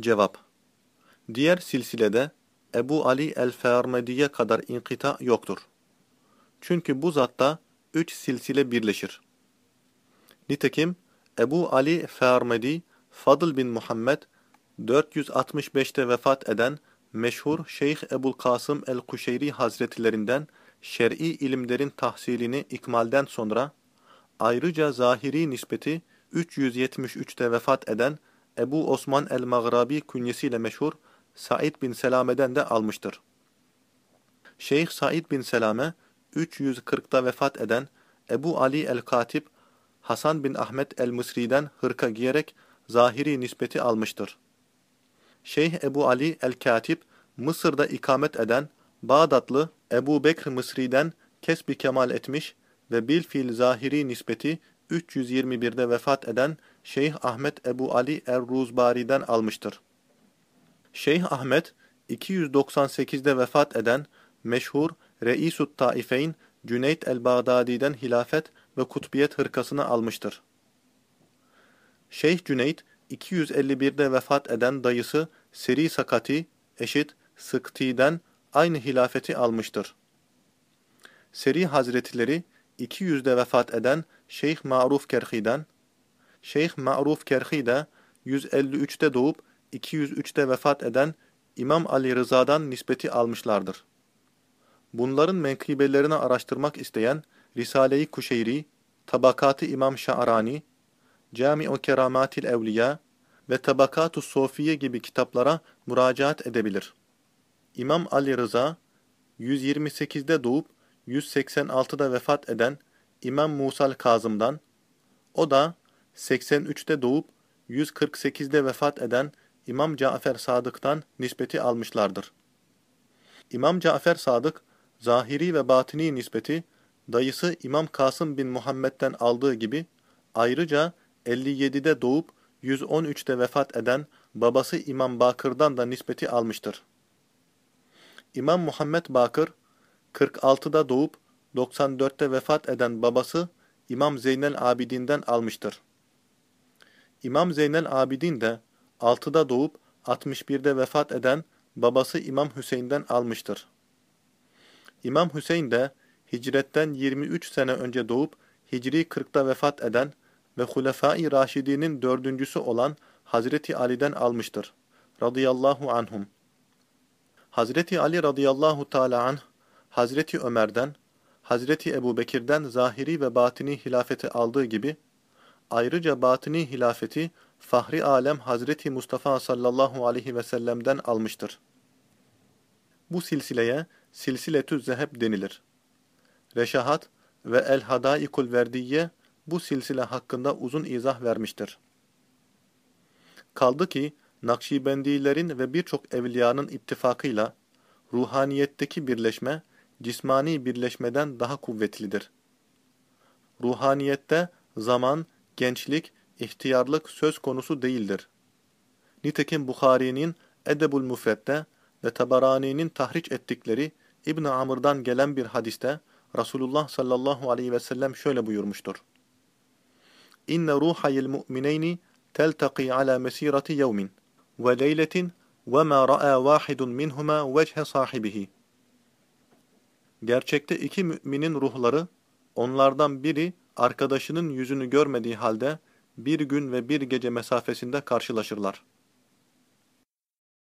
Cevap Diğer silsilede Ebu Ali el-Fermedi'ye kadar inkita yoktur. Çünkü bu zatta üç silsile birleşir. Nitekim Ebu Ali Fermedi, Fadıl bin Muhammed, 465'te vefat eden meşhur Şeyh Ebul Kasım el-Kuşeyri Hazretlerinden şer'i ilimlerin tahsilini ikmalden sonra, ayrıca zahiri nispeti 373'te vefat eden Ebu Osman el-Maghrabi künyesiyle meşhur Said bin Selame'den de almıştır. Şeyh Said bin Selame, 340'da vefat eden Ebu Ali el-Katip, Hasan bin Ahmet el-Mısri'den hırka giyerek zahiri nispeti almıştır. Şeyh Ebu Ali el-Katip, Mısır'da ikamet eden Bağdatlı Ebu Bekr Mısri'den kesbi kemal etmiş ve bilfil zahiri nispeti 321'de vefat eden Şeyh Ahmet Ebu Ali er-Ruzbari'den almıştır. Şeyh Ahmet, 298'de vefat eden meşhur Reisut Taifeyn Cüneyt el-Bağdadi'den hilafet ve kutbiyet hırkasını almıştır. Şeyh Cüneyt, 251'de vefat eden dayısı Seri Sakati, eşit Sıkti'den aynı hilafeti almıştır. Seri Hazretleri, 200'de vefat eden Şeyh Ma'ruf Kerhi'den, Şeyh Ma'ruf Kerhi de 153'te doğup 203'te vefat eden İmam Ali Rıza'dan nispeti almışlardır. Bunların menkıbelerini araştırmak isteyen Risale-i Kuşeyri, Tabakat-ı İmam Şa'rani, Cami-u Keramatil Evliya ve Tabakat-ı Sofiye gibi kitaplara müracaat edebilir. İmam Ali Rıza, 128'de doğup 186'da vefat eden İmam Musal Kazım'dan, o da 83'te doğup 148'de vefat eden İmam Cafer Sadık'tan nispeti almışlardır. İmam Cafer Sadık, zahiri ve batini nispeti, dayısı İmam Kasım bin Muhammed'den aldığı gibi, ayrıca 57'de doğup 113'te vefat eden babası İmam Bakır'dan da nispeti almıştır. İmam Muhammed Bakır, 46'da doğup 94'te vefat eden babası İmam Zeynel Abidin'den almıştır. İmam Zeynel Abidin de 6'da doğup 61'de vefat eden babası İmam Hüseyin'den almıştır. İmam Hüseyin de hicretten 23 sene önce doğup Hicri 40'da vefat eden ve Hulefai Raşidi'nin dördüncüsü olan Hazreti Ali'den almıştır. Radıyallahu anhum. Hazreti Ali radıyallahu teala anh, Hazreti Ömer'den, Hazreti Ebu Bekir'den zahiri ve batini hilafeti aldığı gibi, ayrıca batini hilafeti Fahri Alem Hazreti Mustafa sallallahu aleyhi ve sellem'den almıştır. Bu silsileye silsiletü zeheb denilir. Reşahat ve El Hadaikul Verdiye bu silsile hakkında uzun izah vermiştir. Kaldı ki Nakşibendilerin ve birçok evliyanın ittifakıyla ruhaniyetteki birleşme cismani birleşmeden daha kuvvetlidir. Ruhaniyette zaman, gençlik, ihtiyarlık söz konusu değildir. Nitekim Bukhari'nin Edebul Mufret'te ve Tabarani'nin tahriç ettikleri İbn Amr'dan gelen bir hadiste Resulullah sallallahu aleyhi ve sellem şöyle buyurmuştur. İnne ruhayil mu'mineyni teltaqi ala mesirati yevmin ve leyletin ve ma ra'a vahidun minhuma vechhe sahibihi. Gerçekte iki müminin ruhları, onlardan biri arkadaşının yüzünü görmediği halde bir gün ve bir gece mesafesinde karşılaşırlar.